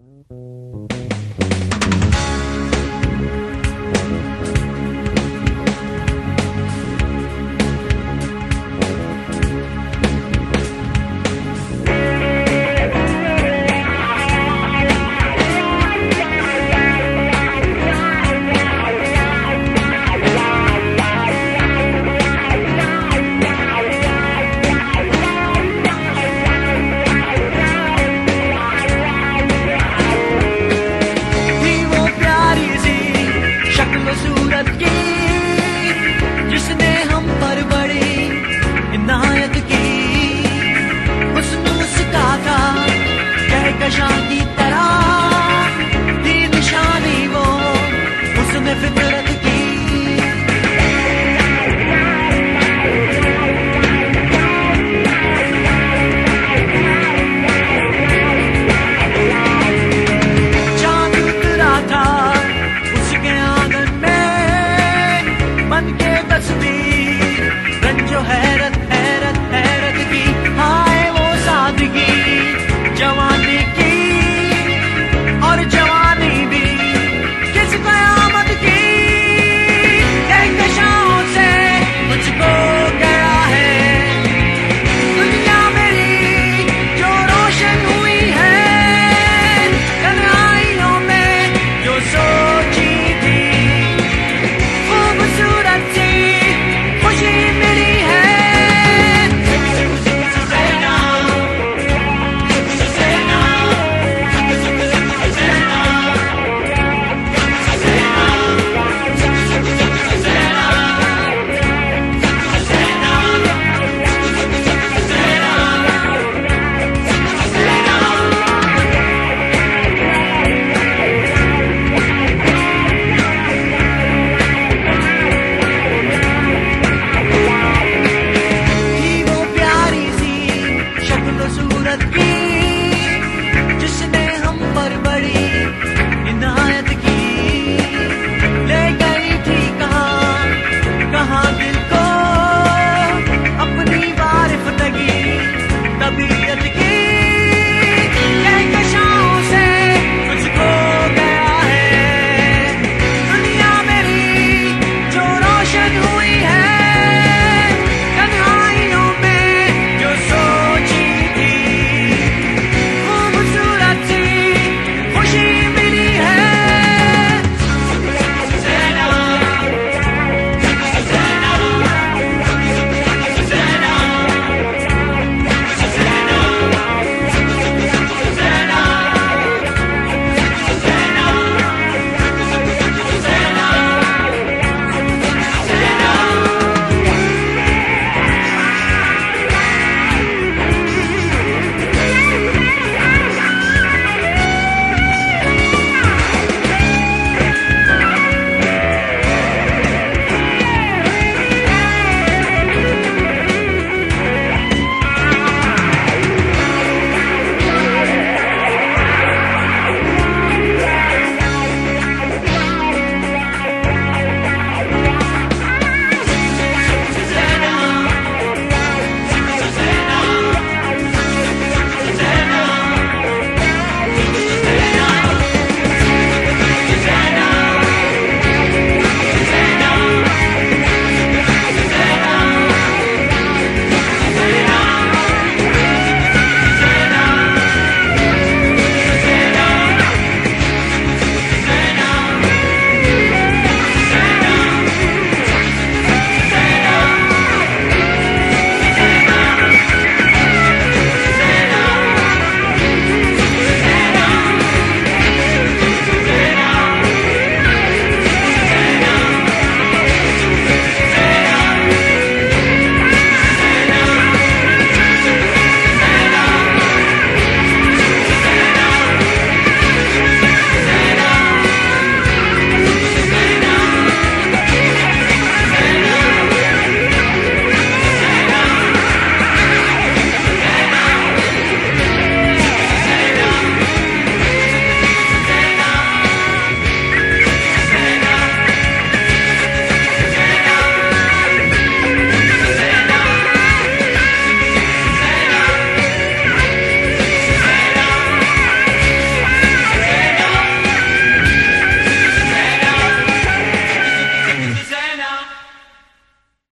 ہوں ہوں